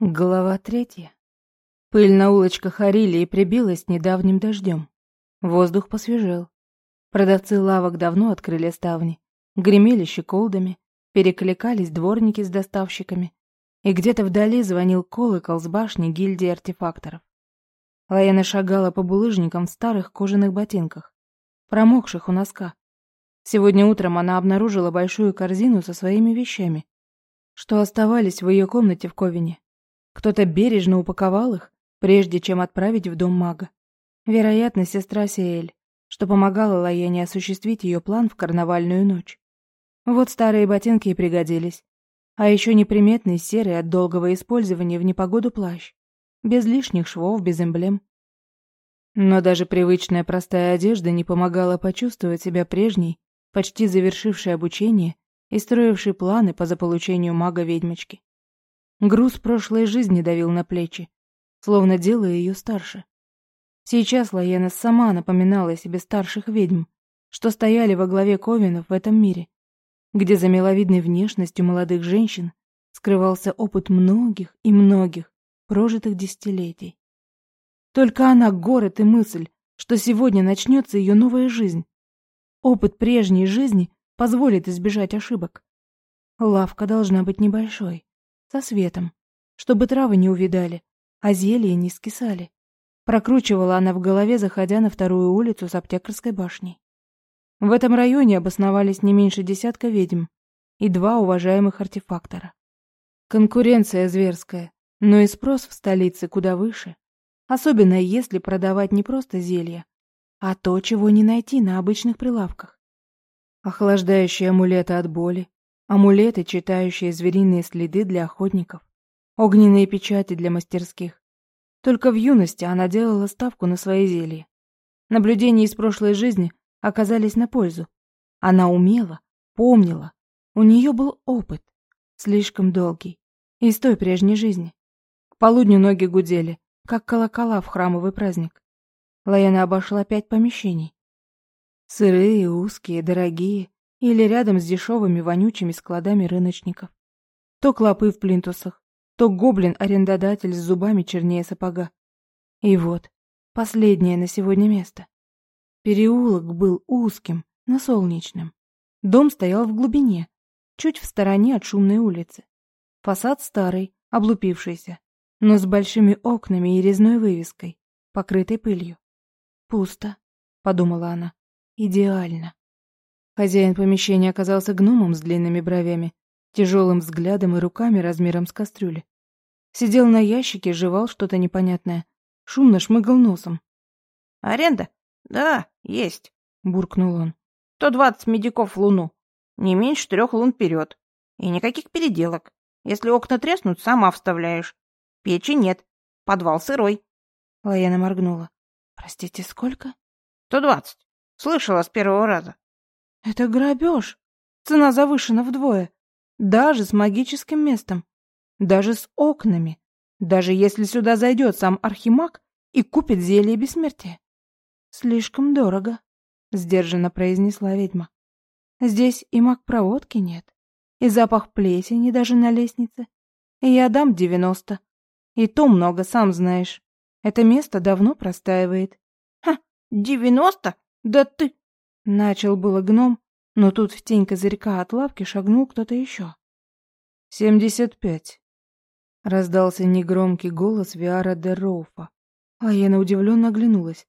Глава третья. Пыль на улочках Арили и прибилась недавним дождем. Воздух посвежел. Продавцы лавок давно открыли ставни, гремели щеколдами, перекликались дворники с доставщиками, и где-то вдали звонил колокол с башни гильдии артефакторов. Лаяна шагала по булыжникам в старых кожаных ботинках, промокших у носка. Сегодня утром она обнаружила большую корзину со своими вещами, что оставались в ее комнате в Ковине. Кто-то бережно упаковал их, прежде чем отправить в дом мага. Вероятно, сестра Сиэль, что помогала Лаене осуществить ее план в карнавальную ночь. Вот старые ботинки и пригодились. А еще неприметный серый от долгого использования в непогоду плащ. Без лишних швов, без эмблем. Но даже привычная простая одежда не помогала почувствовать себя прежней, почти завершившей обучение и строившей планы по заполучению мага-ведьмочки. Груз прошлой жизни давил на плечи, словно делая ее старше. Сейчас Лаена сама напоминала себе старших ведьм, что стояли во главе ковинов в этом мире, где за миловидной внешностью молодых женщин скрывался опыт многих и многих прожитых десятилетий. Только она город и мысль, что сегодня начнется ее новая жизнь. Опыт прежней жизни позволит избежать ошибок. Лавка должна быть небольшой, со светом, чтобы травы не увидали, а зелья не скисали. Прокручивала она в голове, заходя на вторую улицу с аптекарской башней. В этом районе обосновались не меньше десятка ведьм и два уважаемых артефактора. Конкуренция зверская, но и спрос в столице куда выше. Особенно если продавать не просто зелья, а то, чего не найти на обычных прилавках. Охлаждающие амулеты от боли, Амулеты, читающие звериные следы для охотников. Огненные печати для мастерских. Только в юности она делала ставку на свои зелья. Наблюдения из прошлой жизни оказались на пользу. Она умела, помнила. У нее был опыт, слишком долгий, из той прежней жизни. К полудню ноги гудели, как колокола в храмовый праздник. Лаяна обошла пять помещений. Сырые, узкие, дорогие, или рядом с дешевыми вонючими складами рыночников. То клопы в плинтусах, то гоблин-арендодатель с зубами чернее сапога. И вот, последнее на сегодня место. Переулок был узким, но солнечным. Дом стоял в глубине, чуть в стороне от шумной улицы. Фасад старый, облупившийся, но с большими окнами и резной вывеской, покрытой пылью. «Пусто», — подумала она. «Идеально». Хозяин помещения оказался гномом с длинными бровями, тяжелым взглядом и руками размером с кастрюли. Сидел на ящике, жевал что-то непонятное, шумно шмыгал носом. «Аренда? Да, есть», — буркнул он. «То двадцать медиков в луну. Не меньше трех лун вперед. И никаких переделок. Если окна треснут, сама вставляешь. Печи нет. Подвал сырой». Лаяна моргнула. «Простите, сколько?» «То двадцать. Слышала с первого раза». Это грабеж. Цена завышена вдвое. Даже с магическим местом. Даже с окнами. Даже если сюда зайдет сам архимаг и купит зелье бессмертия. Слишком дорого, сдержанно произнесла ведьма. Здесь и маг проводки нет, и запах плесени даже на лестнице. И я дам девяносто. И то много, сам знаешь. Это место давно простаивает. Ха, девяносто? Да ты... Начал было гном, но тут в тень козырька от лавки шагнул кто-то еще. «Семьдесят пять», — раздался негромкий голос Виара де Роуфа. А удивленно оглянулась.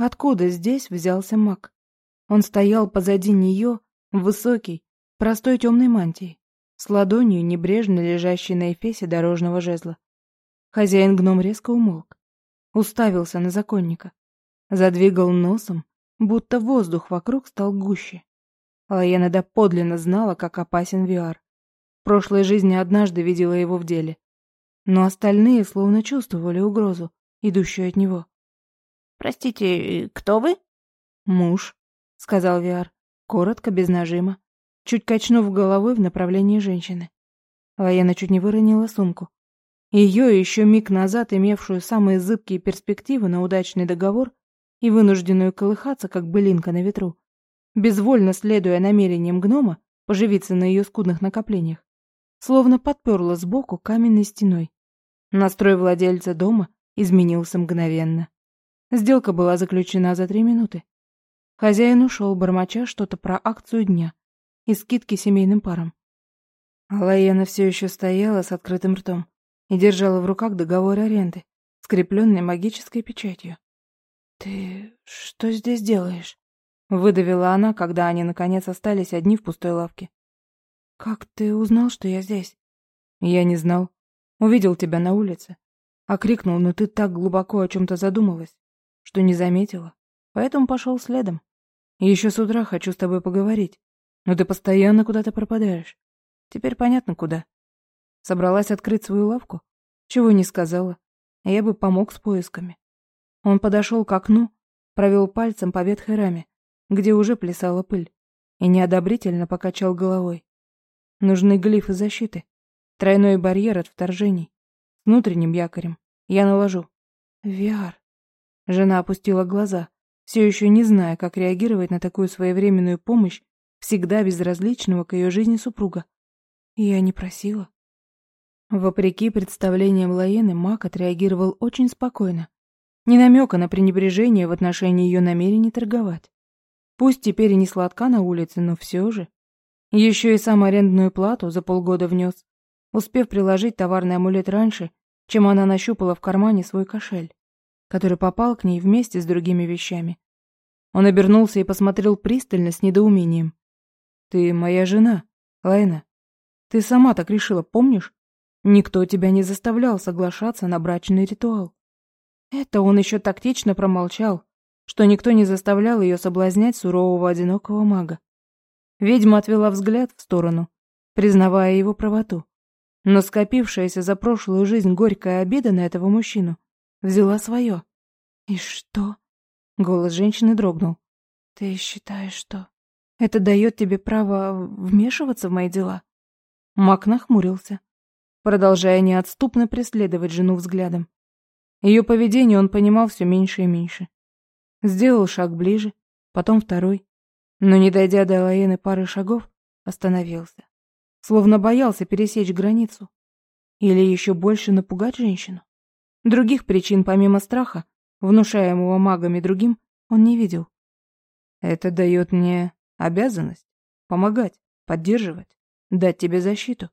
Откуда здесь взялся маг? Он стоял позади нее, высокий, простой темной мантии, с ладонью, небрежно лежащей на эфесе дорожного жезла. Хозяин-гном резко умолк, уставился на законника, задвигал носом, будто воздух вокруг стал гуще. Лаена доподлинно знала, как опасен Виар. В прошлой жизни однажды видела его в деле. Но остальные словно чувствовали угрозу, идущую от него. «Простите, кто вы?» «Муж», — сказал Виар, коротко, без нажима, чуть качнув головой в направлении женщины. Лаена чуть не выронила сумку. Ее, еще миг назад имевшую самые зыбкие перспективы на удачный договор, и вынужденную колыхаться, как былинка на ветру, безвольно следуя намерениям гнома поживиться на ее скудных накоплениях, словно подперла сбоку каменной стеной. Настрой владельца дома изменился мгновенно. Сделка была заключена за три минуты. Хозяин ушел, бормоча что-то про акцию дня и скидки семейным парам. А Лаена все еще стояла с открытым ртом и держала в руках договор аренды, скрепленный магической печатью. «Ты что здесь делаешь?» — выдавила она, когда они наконец остались одни в пустой лавке. «Как ты узнал, что я здесь?» «Я не знал. Увидел тебя на улице. Окрикнул, но ты так глубоко о чем-то задумалась, что не заметила. Поэтому пошел следом. еще с утра хочу с тобой поговорить. Но ты постоянно куда-то пропадаешь. Теперь понятно, куда. Собралась открыть свою лавку? Чего не сказала. Я бы помог с поисками. Он подошел к окну, провел пальцем по ветхой раме, где уже плясала пыль, и неодобрительно покачал головой. Нужны глифы защиты. Тройной барьер от вторжений. С внутренним якорем. Я наложу. Виар. Жена опустила глаза, все еще не зная, как реагировать на такую своевременную помощь всегда безразличного к ее жизни супруга. Я не просила. Вопреки представлениям Лаены, Мак отреагировал очень спокойно, ни намека на пренебрежение в отношении ее намерений торговать. Пусть теперь и не сладка на улице, но все же. Еще и сам арендную плату за полгода внес, успев приложить товарный амулет раньше, чем она нащупала в кармане свой кошель, который попал к ней вместе с другими вещами. Он обернулся и посмотрел пристально с недоумением. «Ты моя жена, Лайна. Ты сама так решила, помнишь? Никто тебя не заставлял соглашаться на брачный ритуал. Это он еще тактично промолчал, что никто не заставлял ее соблазнять сурового одинокого мага. Ведьма отвела взгляд в сторону, признавая его правоту. Но скопившаяся за прошлую жизнь горькая обида на этого мужчину взяла свое. «И что?» — голос женщины дрогнул. «Ты считаешь, что это дает тебе право вмешиваться в мои дела?» Мак нахмурился, продолжая неотступно преследовать жену взглядом. Ее поведение он понимал все меньше и меньше. Сделал шаг ближе, потом второй, но, не дойдя до Лаены пары шагов, остановился. Словно боялся пересечь границу. Или еще больше напугать женщину. Других причин, помимо страха, внушаемого магами другим, он не видел. Это дает мне обязанность помогать, поддерживать, дать тебе защиту.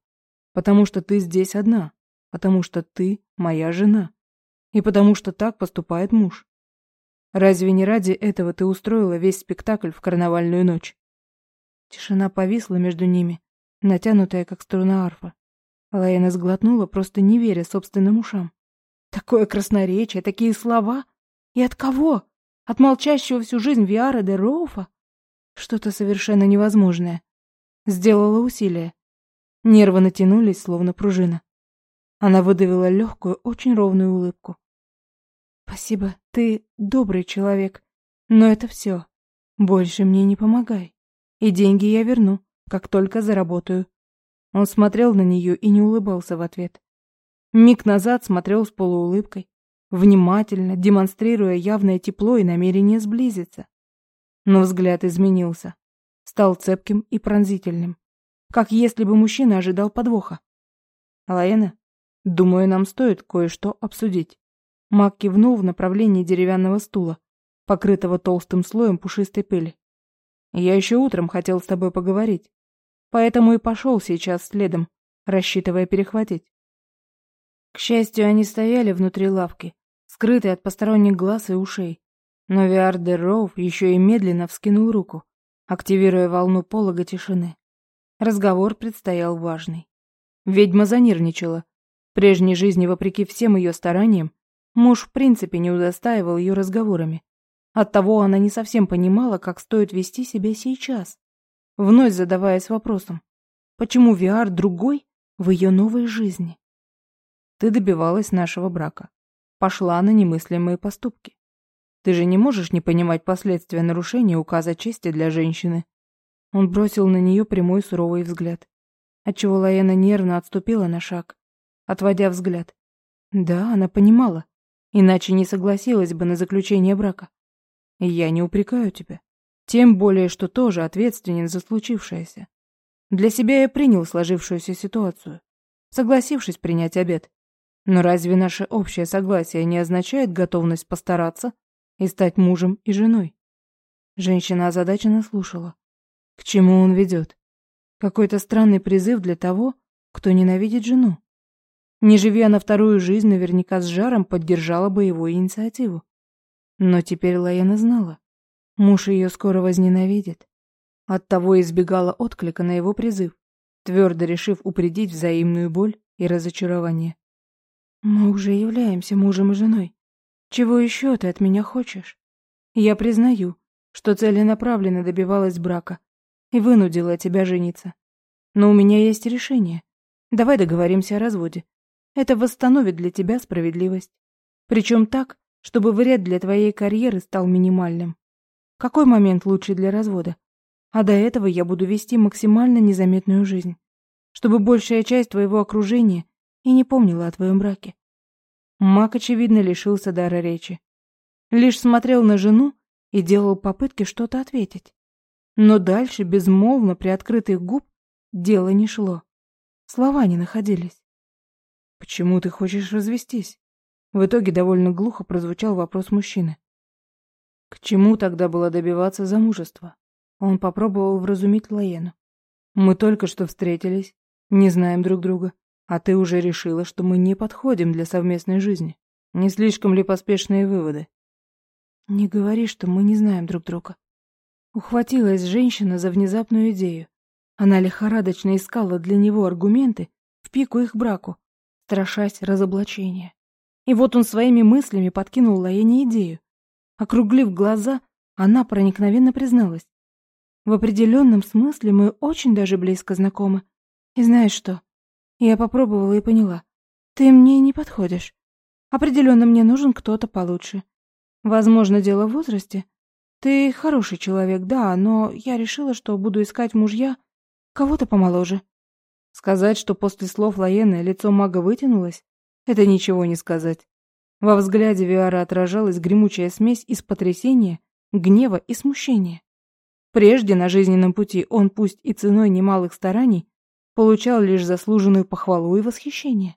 Потому что ты здесь одна, потому что ты моя жена. И потому что так поступает муж. Разве не ради этого ты устроила весь спектакль в карнавальную ночь? Тишина повисла между ними, натянутая, как струна арфа. Лаэна сглотнула, просто не веря собственным ушам. Такое красноречие, такие слова. И от кого? От молчащего всю жизнь Виара де Роуфа? Что-то совершенно невозможное. Сделала усилие. Нервы натянулись, словно пружина. Она выдавила легкую, очень ровную улыбку. «Спасибо, ты добрый человек, но это все. Больше мне не помогай. И деньги я верну, как только заработаю». Он смотрел на нее и не улыбался в ответ. Миг назад смотрел с полуулыбкой, внимательно, демонстрируя явное тепло и намерение сблизиться. Но взгляд изменился, стал цепким и пронзительным, как если бы мужчина ожидал подвоха. «Лаэна, думаю, нам стоит кое-что обсудить». Мак кивнул в направлении деревянного стула, покрытого толстым слоем пушистой пыли. «Я еще утром хотел с тобой поговорить, поэтому и пошел сейчас следом, рассчитывая перехватить». К счастью, они стояли внутри лавки, скрытые от посторонних глаз и ушей. Но Виар де Роув еще и медленно вскинул руку, активируя волну полога тишины. Разговор предстоял важный. Ведьма занервничала. В прежней жизни, вопреки всем ее стараниям, Муж в принципе не удостаивал ее разговорами. Оттого она не совсем понимала, как стоит вести себя сейчас, вновь задаваясь вопросом, почему Виар другой в ее новой жизни? Ты добивалась нашего брака, пошла на немыслимые поступки. Ты же не можешь не понимать последствия нарушения указа чести для женщины. Он бросил на нее прямой суровый взгляд, отчего Лаена нервно отступила на шаг, отводя взгляд. Да, она понимала, Иначе не согласилась бы на заключение брака. Я не упрекаю тебя. Тем более, что тоже ответственен за случившееся. Для себя я принял сложившуюся ситуацию, согласившись принять обед. Но разве наше общее согласие не означает готовность постараться и стать мужем и женой? Женщина озадаченно слушала. К чему он ведет? Какой-то странный призыв для того, кто ненавидит жену. Не живи она вторую жизнь, наверняка с жаром поддержала бы его инициативу. Но теперь Лаена знала. Муж ее скоро возненавидит. Оттого избегала отклика на его призыв, твердо решив упредить взаимную боль и разочарование. Мы уже являемся мужем и женой. Чего еще ты от меня хочешь? Я признаю, что целенаправленно добивалась брака и вынудила тебя жениться. Но у меня есть решение. Давай договоримся о разводе. Это восстановит для тебя справедливость. Причем так, чтобы вред для твоей карьеры стал минимальным. Какой момент лучше для развода? А до этого я буду вести максимально незаметную жизнь, чтобы большая часть твоего окружения и не помнила о твоем браке. Мак, очевидно, лишился дара речи. Лишь смотрел на жену и делал попытки что-то ответить. Но дальше, безмолвно, при открытых губ, дело не шло. Слова не находились. «Почему ты хочешь развестись?» В итоге довольно глухо прозвучал вопрос мужчины. К чему тогда было добиваться замужества? Он попробовал вразумить Лаену. «Мы только что встретились, не знаем друг друга. А ты уже решила, что мы не подходим для совместной жизни. Не слишком ли поспешные выводы? Не говори, что мы не знаем друг друга. Ухватилась женщина за внезапную идею. Она лихорадочно искала для него аргументы в пику их браку, страшась разоблачения. И вот он своими мыслями подкинул Лаэне идею. Округлив глаза, она проникновенно призналась. В определенном смысле мы очень даже близко знакомы. И знаешь что? Я попробовала и поняла. Ты мне не подходишь. Определенно мне нужен кто-то получше. Возможно, дело в возрасте. Ты хороший человек, да, но я решила, что буду искать мужья кого-то помоложе. Сказать, что после слов Лаены лицо мага вытянулось, это ничего не сказать. Во взгляде Виара отражалась гремучая смесь из потрясения, гнева и смущения. Прежде на жизненном пути он, пусть и ценой немалых стараний, получал лишь заслуженную похвалу и восхищение.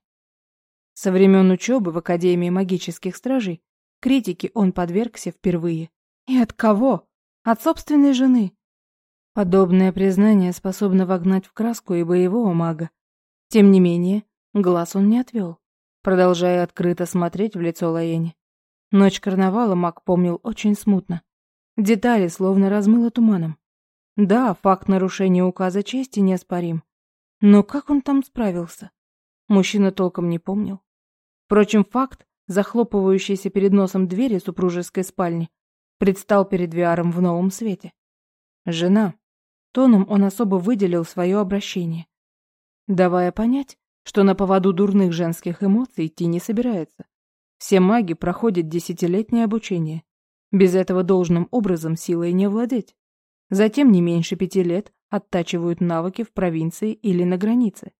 Со времен учебы в Академии магических стражей критике он подвергся впервые. И от кого? От собственной жены. Подобное признание способно вогнать в краску и боевого мага. Тем не менее, глаз он не отвел, продолжая открыто смотреть в лицо Лаэни. Ночь карнавала маг помнил очень смутно. Детали словно размыло туманом. Да, факт нарушения указа чести неоспорим. Но как он там справился? Мужчина толком не помнил. Впрочем, факт, захлопывающийся перед носом двери супружеской спальни, предстал перед Виаром в новом свете. Жена. Тоном он особо выделил свое обращение, давая понять, что на поводу дурных женских эмоций идти не собирается. Все маги проходят десятилетнее обучение. Без этого должным образом силой не владеть. Затем не меньше пяти лет оттачивают навыки в провинции или на границе.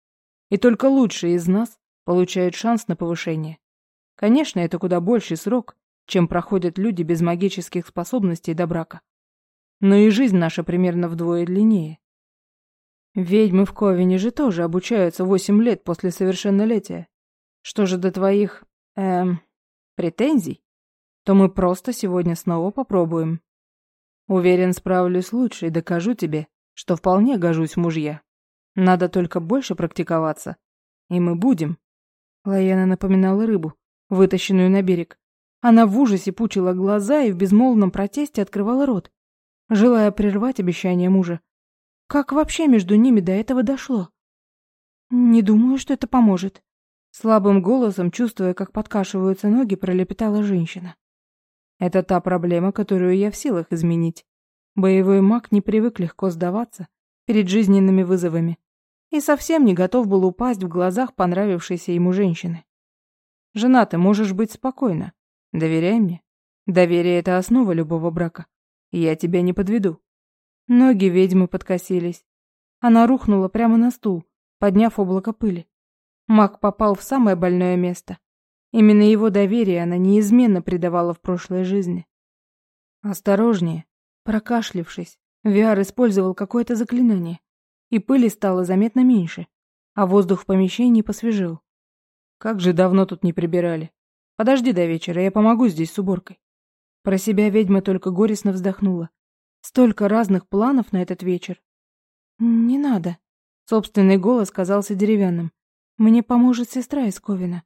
И только лучшие из нас получают шанс на повышение. Конечно, это куда больший срок, чем проходят люди без магических способностей до брака. Но и жизнь наша примерно вдвое длиннее. Ведьмы в Ковине же тоже обучаются восемь лет после совершеннолетия. Что же до твоих, эм, претензий, то мы просто сегодня снова попробуем. Уверен, справлюсь лучше и докажу тебе, что вполне гожусь мужья. Надо только больше практиковаться. И мы будем. Лаяна напоминала рыбу, вытащенную на берег. Она в ужасе пучила глаза и в безмолвном протесте открывала рот, желая прервать обещание мужа. Как вообще между ними до этого дошло? Не думаю, что это поможет. Слабым голосом, чувствуя, как подкашиваются ноги, пролепетала женщина. Это та проблема, которую я в силах изменить. Боевой маг не привык легко сдаваться перед жизненными вызовами и совсем не готов был упасть в глазах понравившейся ему женщины. «Жена, ты можешь быть спокойна. Доверяй мне. Доверие — это основа любого брака. Я тебя не подведу». Ноги ведьмы подкосились. Она рухнула прямо на стул, подняв облако пыли. Маг попал в самое больное место. Именно его доверие она неизменно предавала в прошлой жизни. «Осторожнее», Прокашлившись, Виар использовал какое-то заклинание, и пыли стало заметно меньше, а воздух в помещении посвежел. Как же давно тут не прибирали. Подожди до вечера, я помогу здесь с уборкой. Про себя ведьма только горестно вздохнула. Столько разных планов на этот вечер. Не надо. Собственный голос казался деревянным. Мне поможет сестра из Ковина.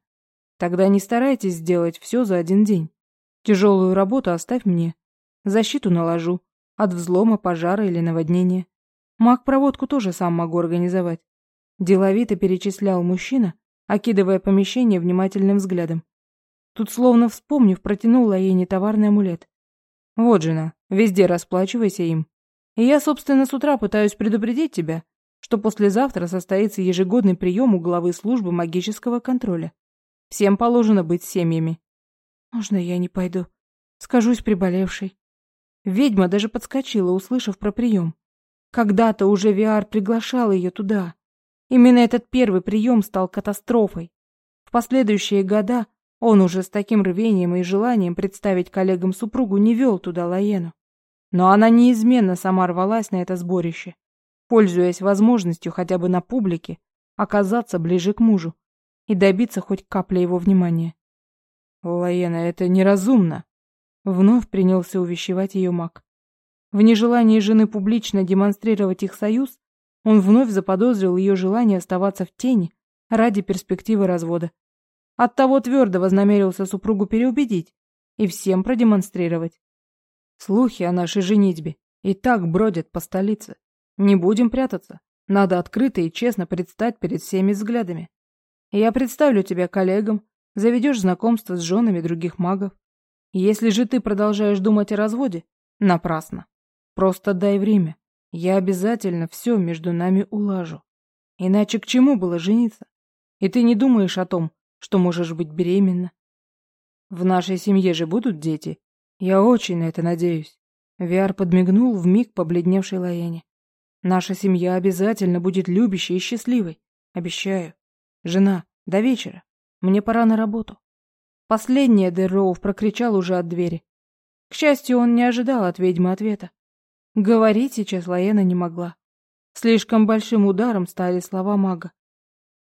Тогда не старайтесь сделать все за один день. Тяжелую работу оставь мне. Защиту наложу. От взлома, пожара или наводнения. Маг-проводку тоже сам могу организовать. Деловито перечислял мужчина, окидывая помещение внимательным взглядом. Тут, словно вспомнив, протянул Лаене товарный амулет. «Вот, жена, везде расплачивайся им. И я, собственно, с утра пытаюсь предупредить тебя, что послезавтра состоится ежегодный прием у главы службы магического контроля. Всем положено быть семьями». «Можно я не пойду? Скажусь приболевшей». Ведьма даже подскочила, услышав про прием. Когда-то уже Виар приглашал ее туда. Именно этот первый прием стал катастрофой. В последующие года он уже с таким рвением и желанием представить коллегам супругу не вел туда Лаену. Но она неизменно сама рвалась на это сборище, пользуясь возможностью хотя бы на публике оказаться ближе к мужу и добиться хоть капли его внимания. «Лаена, это неразумно!» Вновь принялся увещевать ее маг. В нежелании жены публично демонстрировать их союз он вновь заподозрил ее желание оставаться в тени ради перспективы развода. Оттого твердо вознамерился супругу переубедить и всем продемонстрировать. Слухи о нашей женитьбе и так бродят по столице. Не будем прятаться. Надо открыто и честно предстать перед всеми взглядами. Я представлю тебя коллегам, заведешь знакомство с женами других магов. Если же ты продолжаешь думать о разводе, напрасно. Просто дай время. Я обязательно все между нами улажу. Иначе к чему было жениться? И ты не думаешь о том, что можешь быть беременна. В нашей семье же будут дети. Я очень на это надеюсь. Виар подмигнул в миг побледневшей Лаяне. Наша семья обязательно будет любящей и счастливой. Обещаю. Жена, до вечера. Мне пора на работу. Последнее Дерроув прокричал уже от двери. К счастью, он не ожидал от ведьмы ответа. Говорить сейчас Лаена не могла. Слишком большим ударом стали слова мага.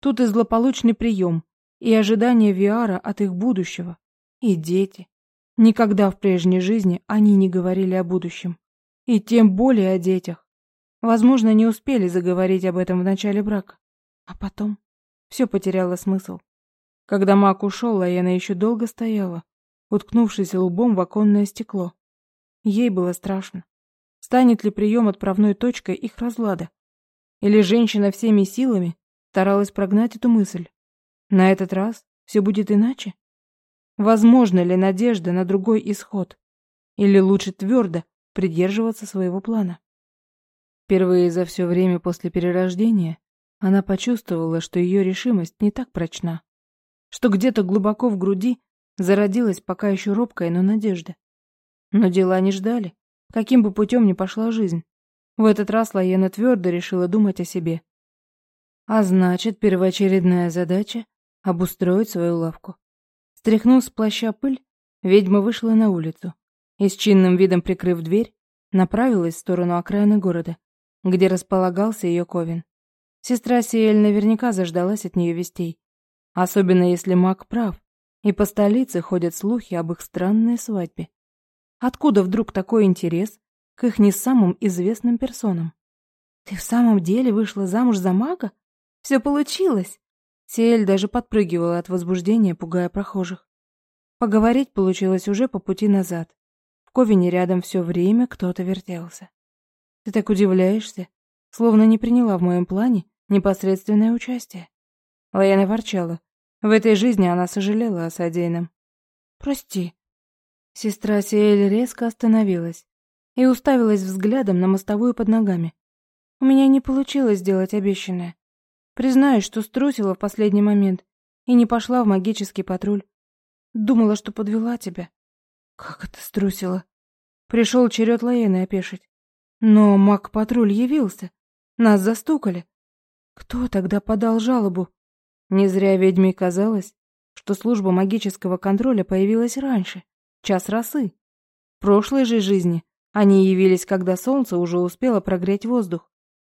Тут и злополучный прием, и ожидание Виара от их будущего, и дети. Никогда в прежней жизни они не говорили о будущем, и тем более о детях. Возможно, не успели заговорить об этом в начале брака. А потом все потеряло смысл. Когда маг ушел, Лаена еще долго стояла, уткнувшись лбом в оконное стекло. Ей было страшно. Станет ли прием отправной точкой их разлада? Или женщина всеми силами старалась прогнать эту мысль? На этот раз все будет иначе? Возможно ли надежда на другой исход? Или лучше твердо придерживаться своего плана? Впервые за все время после перерождения она почувствовала, что ее решимость не так прочна, что где-то глубоко в груди зародилась пока еще робкая, но надежда. Но дела не ждали каким бы путем ни пошла жизнь. В этот раз Лаена твердо решила думать о себе. А значит, первоочередная задача — обустроить свою лавку. Стряхнув с плаща пыль, ведьма вышла на улицу и, с чинным видом прикрыв дверь, направилась в сторону окраины города, где располагался ее ковен. Сестра Сиэль наверняка заждалась от нее вестей, особенно если маг прав, и по столице ходят слухи об их странной свадьбе. Откуда вдруг такой интерес к их не самым известным персонам? Ты в самом деле вышла замуж за мага? Все получилось. Сиэль даже подпрыгивала от возбуждения, пугая прохожих. Поговорить получилось уже по пути назад. В Ковине рядом все время кто-то вертелся. Ты так удивляешься, словно не приняла в моем плане непосредственное участие. Лаяна ворчала. В этой жизни она сожалела о содеянном. «Прости», Сестра Сиэль резко остановилась и уставилась взглядом на мостовую под ногами. У меня не получилось сделать обещанное. Признаюсь, что струсила в последний момент и не пошла в магический патруль. Думала, что подвела тебя. Как это струсила? Пришел черед Лаэны опешить. Но маг-патруль явился. Нас застукали. Кто тогда подал жалобу? Не зря ведьме казалось, что служба магического контроля появилась раньше час росы. В прошлой же жизни они явились, когда солнце уже успело прогреть воздух,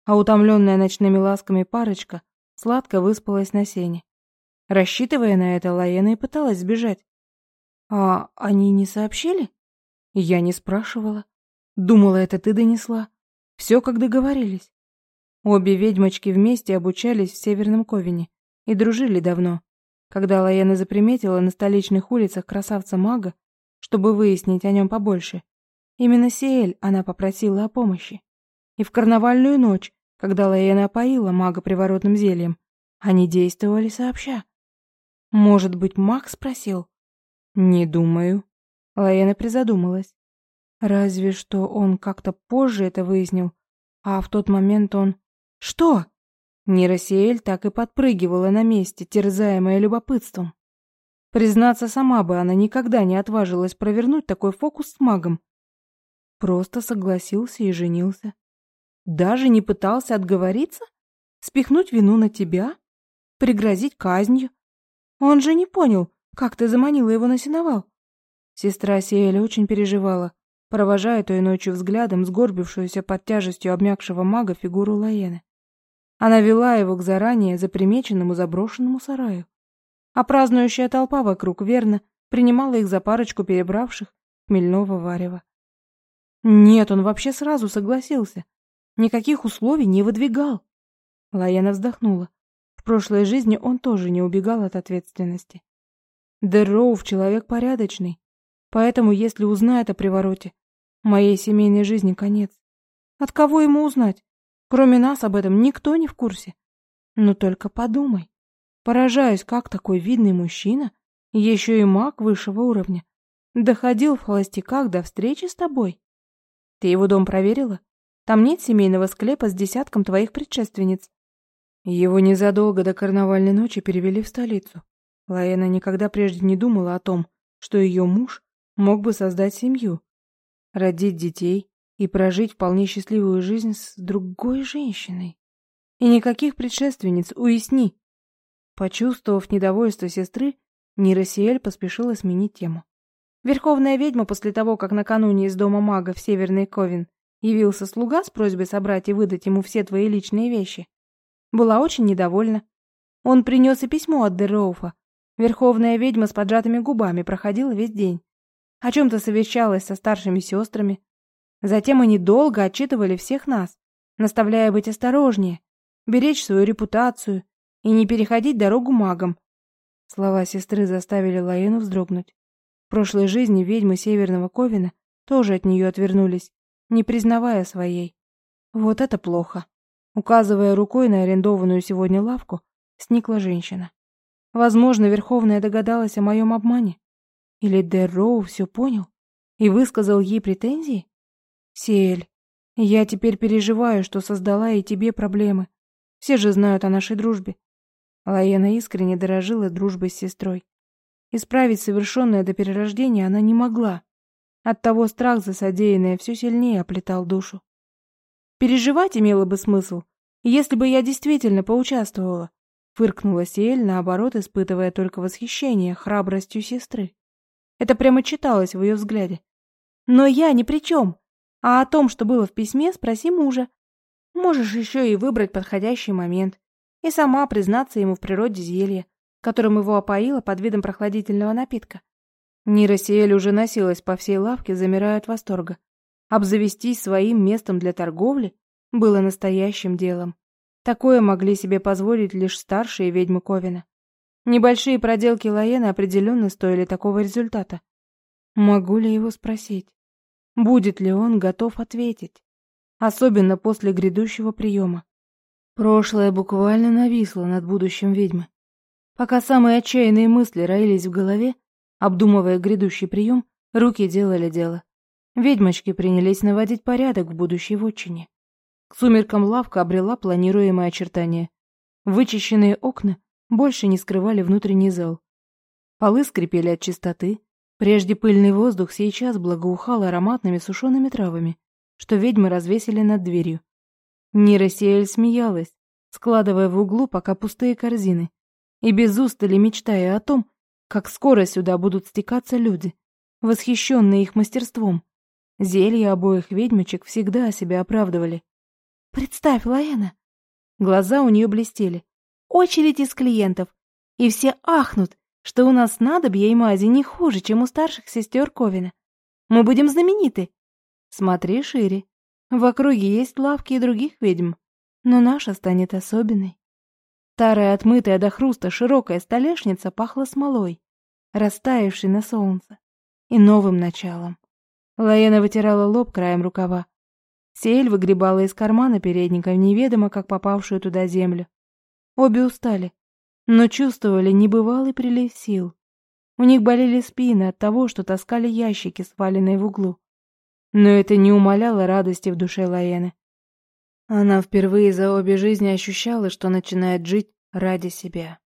а утомленная ночными ласками парочка сладко выспалась на сене. Рассчитывая на это, Лаена и пыталась сбежать. «А они не сообщили?» Я не спрашивала. Думала, это ты донесла. Все, как договорились. Обе ведьмочки вместе обучались в Северном Ковине и дружили давно. Когда Лаена заприметила на столичных улицах красавца-мага, чтобы выяснить о нем побольше, именно Сиэль она попросила о помощи. И в карнавальную ночь, когда Лаена опоила мага приворотным зельем, они действовали сообща. Может быть, маг спросил? Не думаю. Лаена призадумалась. Разве что он как-то позже это выяснил, а в тот момент он... Что? Нейросиэль так и подпрыгивала на месте, терзаемая любопытством. Признаться, сама бы она никогда не отважилась провернуть такой фокус с магом. Просто согласился и женился. Даже не пытался отговориться? Спихнуть вину на тебя? Пригрозить казнью? Он же не понял, как ты заманила его на сеновал. Сестра Сиэля очень переживала, провожая той ночью взглядом сгорбившуюся под тяжестью обмякшего мага фигуру Лаены. Она вела его к заранее запримеченному заброшенному сараю. А празднующая толпа вокруг верно принимала их за парочку перебравших хмельного варева. Нет, он вообще сразу согласился. Никаких условий не выдвигал. Лаяна вздохнула. В прошлой жизни он тоже не убегал от ответственности. Дерроув человек порядочный, поэтому если узнает о привороте, моей семейной жизни конец. От кого ему узнать? Кроме нас об этом никто не в курсе. Но только подумай. Поражаюсь, как такой видный мужчина, еще и маг высшего уровня, доходил в холостяках до встречи с тобой. Ты его дом проверила? Там нет семейного склепа с десятком твоих предшественниц. Его незадолго до карнавальной ночи перевели в столицу. Лаэна никогда прежде не думала о том, что ее муж мог бы создать семью, родить детей и прожить вполне счастливую жизнь с другой женщиной. И никаких предшественниц, уясни. Почувствовав недовольство сестры, Нейросиэль поспешила сменить тему. Верховная ведьма после того, как накануне из дома мага в Северный Ковен явился слуга с просьбой собрать и выдать ему все твои личные вещи, была очень недовольна. Он принес и письмо от Дероуфа. Верховная ведьма с поджатыми губами проходила весь день. О чем-то совещалась со старшими сестрами, Затем они долго отчитывали всех нас, наставляя быть осторожнее, беречь свою репутацию и не переходить дорогу магам. Слова сестры заставили Лаену вздрогнуть. В прошлой жизни ведьмы Северного Ковина тоже от нее отвернулись, не признавая своей. Вот это плохо. Указывая рукой на арендованную сегодня лавку, сникла женщина. Возможно, Верховная догадалась о моем обмане. Или Дэр Роу все понял и высказал ей претензии? Сиэль, я теперь переживаю, что создала и тебе проблемы. Все же знают о нашей дружбе. Лаена искренне дорожила дружбой с сестрой. Исправить совершенное до перерождения она не могла. Оттого страх за содеянное все сильнее оплетал душу. Переживать имело бы смысл, если бы я действительно поучаствовала, фыркнула Сиэль, наоборот, испытывая только восхищение храбростью сестры. Это прямо читалось в ее взгляде. Но я ни при чем. А о том, что было в письме, спроси мужа. Можешь еще и выбрать подходящий момент. И сама признаться ему в природе зелья, которым его опоила под видом прохладительного напитка. Нира Сиэль уже носилась по всей лавке, замирая от восторга. Обзавестись своим местом для торговли было настоящим делом. Такое могли себе позволить лишь старшие ведьмы Ковина. Небольшие проделки Лаены определенно стоили такого результата. Могу ли его спросить? Будет ли он готов ответить? Особенно после грядущего приема. Прошлое буквально нависло над будущим ведьмы. Пока самые отчаянные мысли роились в голове, обдумывая грядущий прием, руки делали дело. Ведьмочки принялись наводить порядок в будущей вотчине. К сумеркам лавка обрела планируемое очертание. Вычищенные окна больше не скрывали внутренний зал. Полы скрипели от чистоты, Прежде пыльный воздух сейчас благоухал ароматными сушеными травами, что ведьмы развесили над дверью. Нейросиэль смеялась, складывая в углу пока пустые корзины, и без устали мечтая о том, как скоро сюда будут стекаться люди, восхищенные их мастерством. Зелья обоих ведьмочек всегда себя оправдывали. «Представь, Лаэна!» Глаза у нее блестели. «Очередь из клиентов. И все ахнут, что у нас снадобья и мази не хуже, чем у старших сестер Ковина. Мы будем знамениты. Смотри шире. В округе есть лавки и других ведьм, но наша станет особенной. Старая отмытая до хруста широкая столешница пахла смолой, растаявшей на солнце, и новым началом. Лаена вытирала лоб краем рукава. Сель выгребала из кармана передника неведомо как попавшую туда землю. Обе устали, но чувствовали небывалый прилив сил. У них болели спины от того, что таскали ящики, сваленные в углу. Но это не умаляло радости в душе Лаены. Она впервые за обе жизни ощущала, что начинает жить ради себя.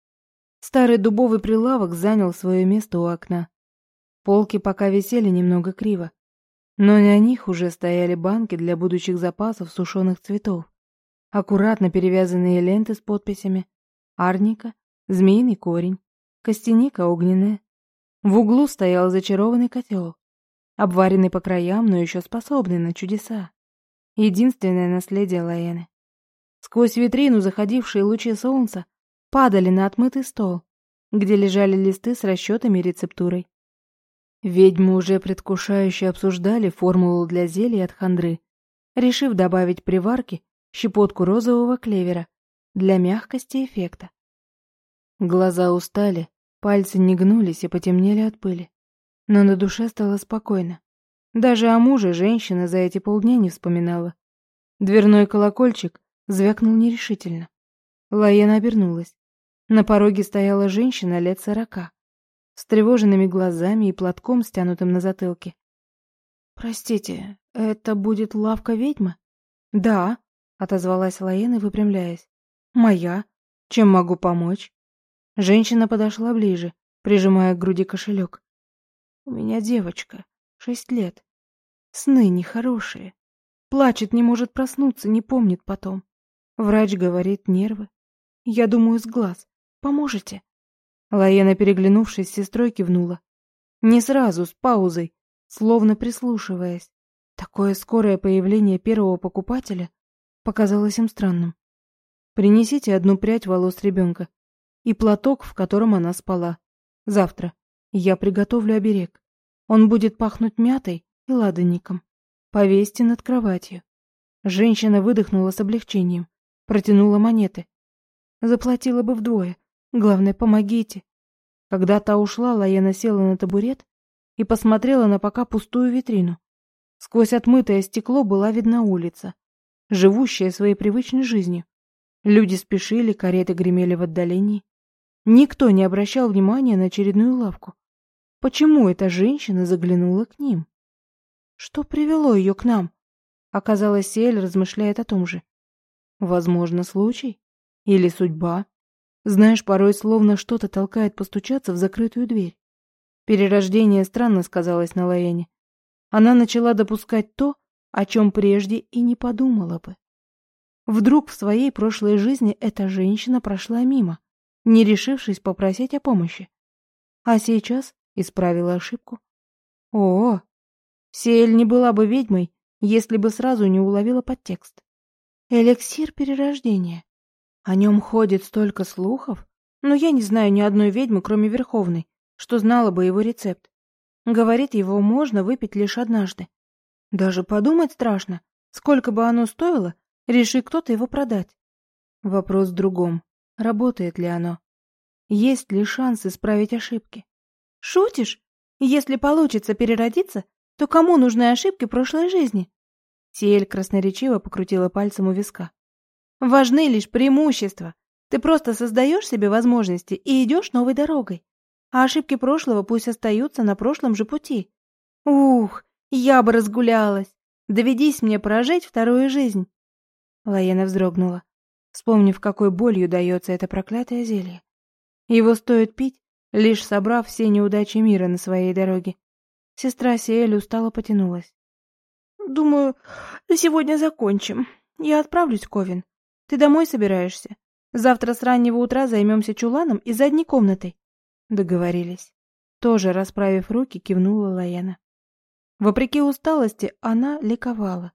Старый дубовый прилавок занял свое место у окна. Полки пока висели немного криво но на них уже стояли банки для будущих запасов сушеных цветов, аккуратно перевязанные ленты с подписями «Арника», «Змеиный корень», «Костяника огненная». В углу стоял зачарованный котел, обваренный по краям, но еще способный на чудеса. Единственное наследие Лаэны. Сквозь витрину заходившие лучи солнца падали на отмытый стол, где лежали листы с расчетами и рецептурой. Ведьмы уже предвкушающе обсуждали формулу для зелья от хандры, решив добавить при варке щепотку розового клевера для мягкости эффекта. Глаза устали, пальцы не гнулись и потемнели от пыли. Но на душе стало спокойно. Даже о муже женщина за эти полдня не вспоминала. Дверной колокольчик звякнул нерешительно. Лаена обернулась. На пороге стояла женщина лет сорока с тревоженными глазами и платком, стянутым на затылке. «Простите, это будет лавка ведьмы?» «Да», — отозвалась Лаена, выпрямляясь. «Моя. Чем могу помочь?» Женщина подошла ближе, прижимая к груди кошелек. «У меня девочка, шесть лет. Сны нехорошие. Плачет, не может проснуться, не помнит потом. Врач говорит, нервы. Я думаю, с глаз. Поможете?» Лаена, переглянувшись с сестрой, кивнула. Не сразу, с паузой, словно прислушиваясь. Такое скорое появление первого покупателя показалось им странным. Принесите одну прядь волос ребенка и платок, в котором она спала. Завтра я приготовлю оберег. Он будет пахнуть мятой и ладанником. Повесьте над кроватью. Женщина выдохнула с облегчением, протянула монеты. Заплатила бы вдвое, Главное, помогите. Когда та ушла, Лаена села на табурет и посмотрела на пока пустую витрину. Сквозь отмытое стекло была видна улица, живущая своей привычной жизнью. Люди спешили, кареты гремели в отдалении. Никто не обращал внимания на очередную лавку. Почему эта женщина заглянула к ним? Что привело ее к нам? Оказалось, Сель размышляет о том же. Возможно, случай? Или судьба? Знаешь, порой словно что-то толкает постучаться в закрытую дверь. Перерождение странно сказалось на Лаэне. Она начала допускать то, о чем прежде и не подумала бы. Вдруг в своей прошлой жизни эта женщина прошла мимо, не решившись попросить о помощи. А сейчас исправила ошибку. О, Сиэль не была бы ведьмой, если бы сразу не уловила подтекст. Эликсир перерождения. О нем ходит столько слухов, но я не знаю ни одной ведьмы, кроме Верховной, что знала бы его рецепт. Говорит, его можно выпить лишь однажды. Даже подумать страшно, сколько бы оно стоило, реши кто-то его продать. Вопрос в другом. Работает ли оно? Есть ли шанс исправить ошибки? Шутишь? Если получится переродиться, то кому нужны ошибки прошлой жизни? Тиэль красноречиво покрутила пальцем у виска. Важны лишь преимущества. Ты просто создаешь себе возможности и идешь новой дорогой. А ошибки прошлого пусть остаются на прошлом же пути. Ух, я бы разгулялась. Доведись мне прожить вторую жизнь. Лаена вздрогнула, вспомнив, какой болью дается это проклятое зелье. Его стоит пить, лишь собрав все неудачи мира на своей дороге. Сестра Сиэль устало потянулась. «Думаю, сегодня закончим. Я отправлюсь, Ковин. Ты домой собираешься? Завтра с раннего утра займемся чуланом и задней комнатой. Договорились. Тоже расправив руки, кивнула Лаяна. Вопреки усталости, она ликовала.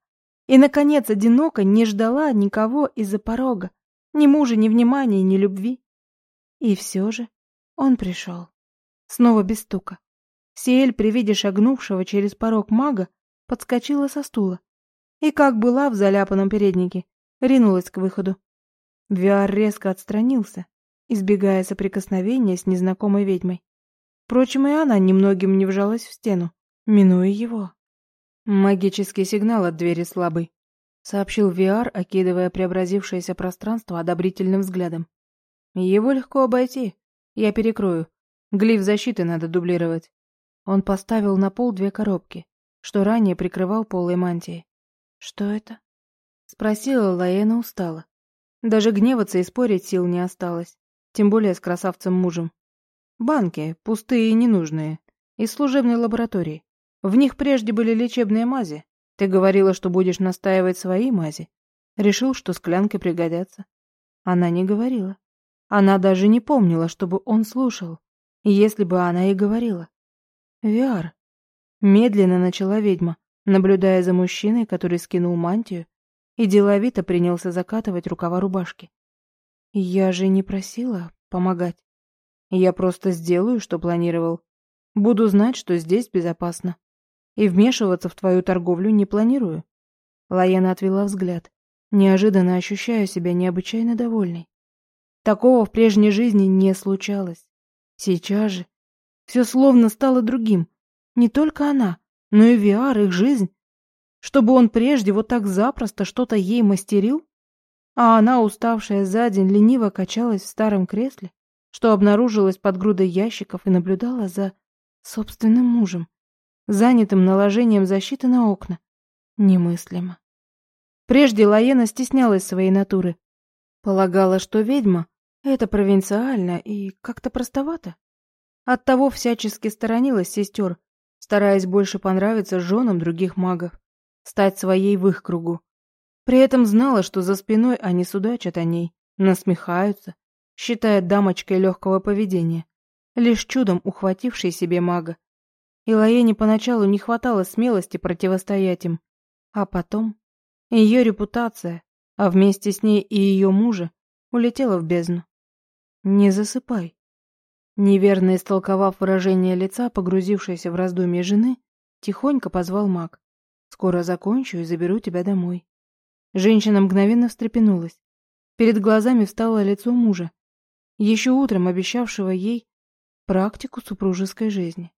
И, наконец, одиноко не ждала никого из-за порога. Ни мужа, ни внимания, ни любви. И все же Он пришел. Снова без стука. Сиэль при виде шагнувшего через порог мага подскочила со стула. И как была в заляпанном переднике, ринулась к выходу. Виар резко отстранился, избегая соприкосновения с незнакомой ведьмой. Впрочем, и она немногим не вжалась в стену, минуя его. «Магический сигнал от двери слабый», — сообщил Виар, окидывая преобразившееся пространство одобрительным взглядом. «Его легко обойти. Я перекрою. Глиф защиты надо дублировать». Он поставил на пол две коробки, что ранее прикрывал полой мантией. «Что это?» — спросила Лаэна устало. Даже гневаться и спорить сил не осталось, тем более с красавцем-мужем. Банки, пустые и ненужные, из служебной лаборатории. В них прежде были лечебные мази. Ты говорила, что будешь настаивать свои мази. Решил, что склянки пригодятся. Она не говорила. Она даже не помнила, чтобы он слушал. Если бы она и говорила. Виар. Медленно начала ведьма, наблюдая за мужчиной, который скинул мантию и деловито принялся закатывать рукава рубашки. Я же не просила помогать. Я просто сделаю, что планировал. Буду знать, что здесь безопасно. И вмешиваться в твою торговлю не планирую. Лаяна отвела взгляд, неожиданно ощущая себя необычайно довольной. Такого в прежней жизни не случалось. Сейчас же все словно стало другим. Не только она, но и Виар, их жизнь. Чтобы он прежде вот так запросто что-то ей мастерил, а она, уставшая за день, лениво качалась в старом кресле, что обнаружилась под грудой ящиков и наблюдала за собственным мужем занятым наложением защиты на окна. Немыслимо. Прежде Лаена стеснялась своей натуры. Полагала, что ведьма — это провинциально и как-то простовато. Оттого всячески сторонилась сестер, стараясь больше понравиться женам других магов, стать своей в их кругу. При этом знала, что за спиной они судачат о ней, насмехаются, считая дамочкой легкого поведения, лишь чудом ухватившей себе мага, и Лаэне поначалу не хватало смелости противостоять им. А потом ее репутация, а вместе с ней и ее мужа, улетела в бездну. «Не засыпай». Неверно истолковав выражение лица, погрузившейся в раздумье жены, тихонько позвал маг. «Скоро закончу и заберу тебя домой». Женщина мгновенно встрепенулась. Перед глазами встало лицо мужа, еще утром обещавшего ей практику супружеской жизни.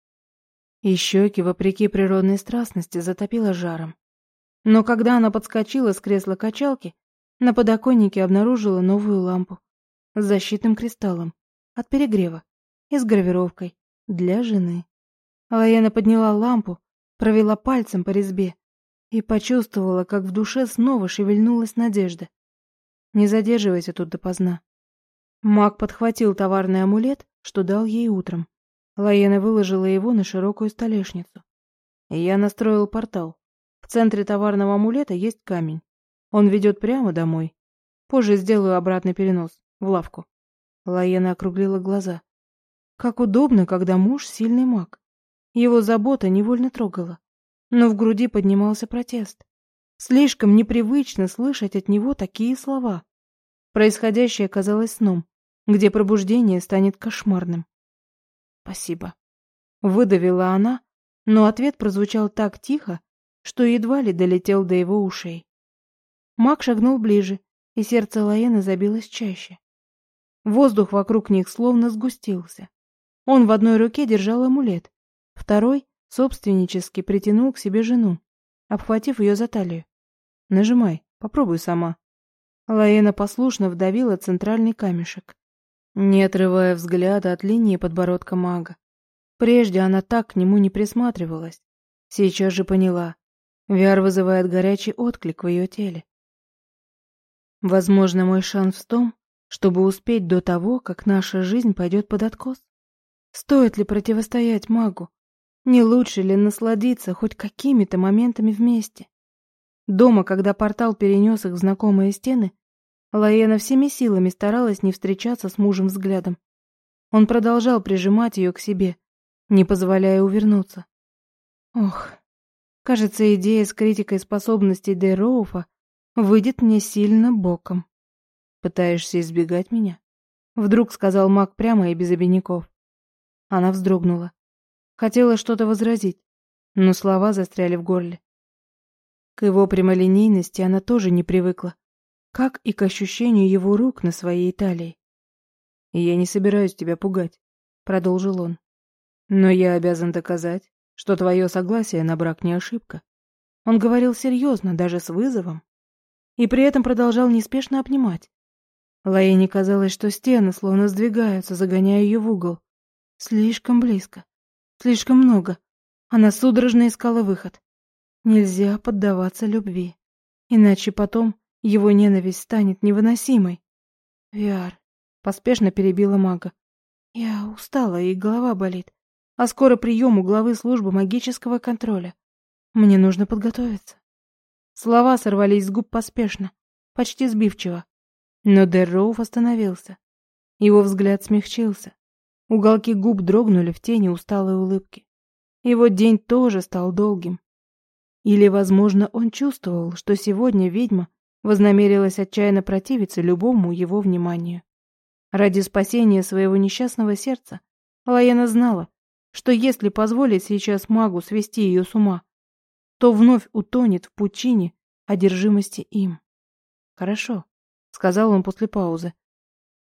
И щеки, вопреки природной страстности, затопило жаром. Но когда она подскочила с кресла качалки, на подоконнике обнаружила новую лампу с защитным кристаллом от перегрева и с гравировкой для жены. Лаена подняла лампу, провела пальцем по резьбе и почувствовала, как в душе снова шевельнулась надежда. Не задерживайся тут допоздна. Маг подхватил товарный амулет, что дал ей утром, Лаена выложила его на широкую столешницу. Я настроил портал. В центре товарного амулета есть камень. Он ведет прямо домой. Позже сделаю обратный перенос, в лавку. Лаена округлила глаза. Как удобно, когда муж сильный маг. Его забота невольно трогала. Но в груди поднимался протест. Слишком непривычно слышать от него такие слова. Происходящее казалось сном, где пробуждение станет кошмарным. «Спасибо», — выдавила она, но ответ прозвучал так тихо, что едва ли долетел до его ушей. Маг шагнул ближе, и сердце Лаены забилось чаще. Воздух вокруг них словно сгустился. Он в одной руке держал амулет, второй собственнически притянул к себе жену, обхватив ее за талию. «Нажимай, попробуй сама». Лаена послушно вдавила центральный камешек не отрывая взгляда от линии подбородка мага. Прежде она так к нему не присматривалась. Сейчас же поняла. Виар вызывает горячий отклик в ее теле. Возможно, мой шанс в том, чтобы успеть до того, как наша жизнь пойдет под откос. Стоит ли противостоять магу? Не лучше ли насладиться хоть какими-то моментами вместе? Дома, когда портал перенес их в знакомые стены, Лаена всеми силами старалась не встречаться с мужем взглядом. Он продолжал прижимать ее к себе, не позволяя увернуться. Ох, кажется, идея с критикой способностей Дейроуфа выйдет мне сильно боком. Пытаешься избегать меня? Вдруг сказал маг прямо и без обиняков. Она вздрогнула. Хотела что-то возразить, но слова застряли в горле. К его прямолинейности она тоже не привыкла, как и к ощущению его рук на своей талии. «Я не собираюсь тебя пугать», — продолжил он. «Но я обязан доказать, что твое согласие на брак не ошибка». Он говорил серьезно, даже с вызовом, и при этом продолжал неспешно обнимать. Лаэне казалось, что стены словно сдвигаются, загоняя ее в угол. Слишком близко. Слишком много. Она судорожно искала выход. Нельзя поддаваться любви. Иначе потом его ненависть станет невыносимой. Виар поспешно перебила мага. Я устала, и голова болит. А скоро прием у главы службы магического контроля. Мне нужно подготовиться. Слова сорвались с губ поспешно, почти сбивчиво. Но Дерроуф остановился. Его взгляд смягчился. Уголки губ дрогнули в тени усталой улыбки. Его день тоже стал долгим. Или, возможно, он чувствовал, что сегодня ведьма вознамерилась отчаянно противиться любому его вниманию. Ради спасения своего несчастного сердца Лаяна знала, что если позволить сейчас магу свести ее с ума, то вновь утонет в пучине одержимости им. «Хорошо», — сказал он после паузы,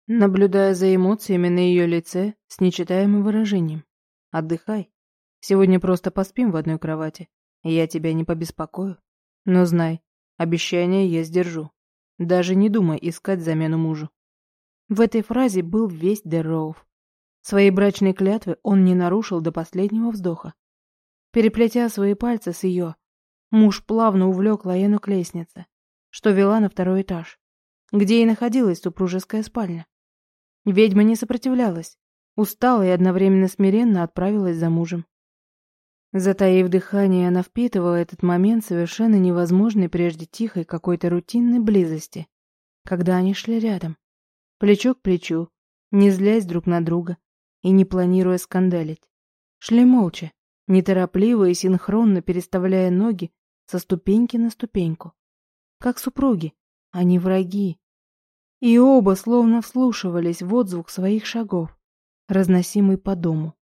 наблюдая за эмоциями на ее лице с нечитаемым выражением. «Отдыхай. Сегодня просто поспим в одной кровати, я тебя не побеспокою. Но знай, обещание я сдержу. Даже не думай искать замену мужу». В этой фразе был весь Дерроуф. Своей брачной клятвы он не нарушил до последнего вздоха. Переплетя свои пальцы с ее, муж плавно увлек Лаену к лестнице, что вела на второй этаж, где и находилась супружеская спальня. Ведьма не сопротивлялась, устала и одновременно смиренно отправилась за мужем. Затаив дыхание, она впитывала этот момент совершенно невозможной прежде тихой какой-то рутинной близости, когда они шли рядом, плечо к плечу, не злясь друг на друга и не планируя скандалить. Шли молча, неторопливо и синхронно переставляя ноги со ступеньки на ступеньку. Как супруги, а не враги, и оба словно вслушивались в отзвук своих шагов, разносимый по дому.